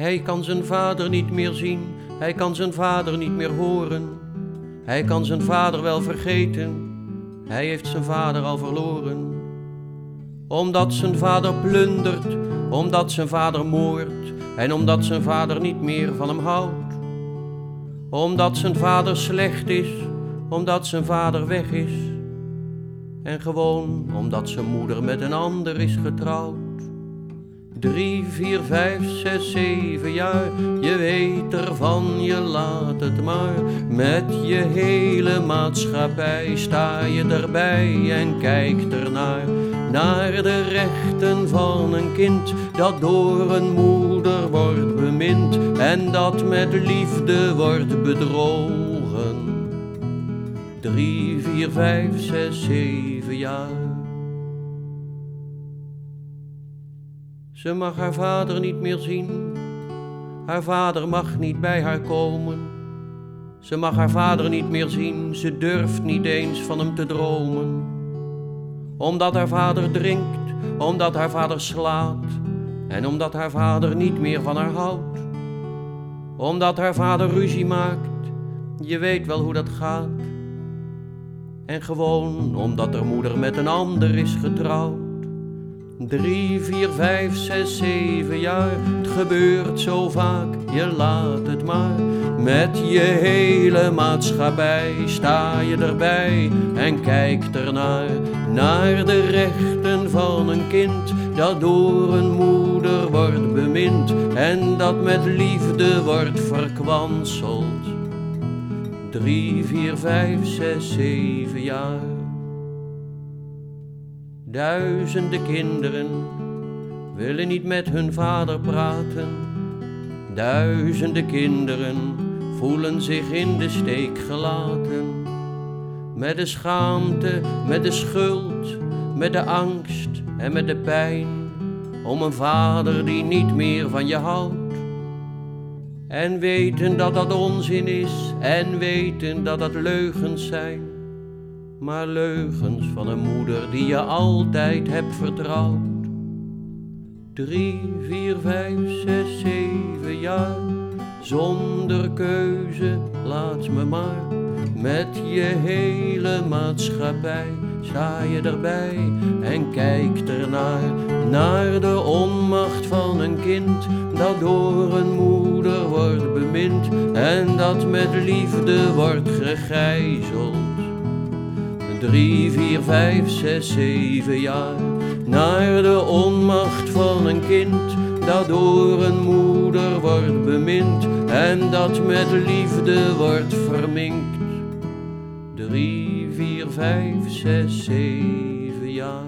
Hij kan zijn vader niet meer zien, hij kan zijn vader niet meer horen. Hij kan zijn vader wel vergeten, hij heeft zijn vader al verloren. Omdat zijn vader plundert, omdat zijn vader moordt en omdat zijn vader niet meer van hem houdt. Omdat zijn vader slecht is, omdat zijn vader weg is. En gewoon omdat zijn moeder met een ander is getrouwd. Drie, vier, vijf, zes, zeven jaar, je weet ervan, je laat het maar. Met je hele maatschappij sta je erbij en kijkt ernaar. Naar de rechten van een kind dat door een moeder wordt bemind en dat met liefde wordt bedrogen. Drie, vier, vijf, zes, zeven jaar. Ze mag haar vader niet meer zien. Haar vader mag niet bij haar komen. Ze mag haar vader niet meer zien. Ze durft niet eens van hem te dromen. Omdat haar vader drinkt, omdat haar vader slaat. En omdat haar vader niet meer van haar houdt. Omdat haar vader ruzie maakt. Je weet wel hoe dat gaat. En gewoon omdat haar moeder met een ander is getrouwd. Drie, vier, vijf, zes, zeven jaar. Het gebeurt zo vaak, je laat het maar. Met je hele maatschappij sta je erbij en kijkt ernaar. Naar de rechten van een kind dat door een moeder wordt bemind. En dat met liefde wordt verkwanseld. Drie, vier, vijf, zes, zeven jaar. Duizenden kinderen willen niet met hun vader praten. Duizenden kinderen voelen zich in de steek gelaten. Met de schaamte, met de schuld, met de angst en met de pijn. Om een vader die niet meer van je houdt. En weten dat dat onzin is en weten dat dat leugens zijn maar leugens van een moeder die je altijd hebt vertrouwd. Drie, vier, vijf, zes, zeven jaar, zonder keuze, laat me maar. Met je hele maatschappij sta je erbij en kijkt ernaar, naar de onmacht van een kind dat door een moeder wordt bemind en dat met liefde wordt gegijzeld drie, vier, vijf, zes, zeven jaar. Naar de onmacht van een kind dat door een moeder wordt bemind en dat met liefde wordt verminkt. Drie, vier, vijf, zes, zeven jaar.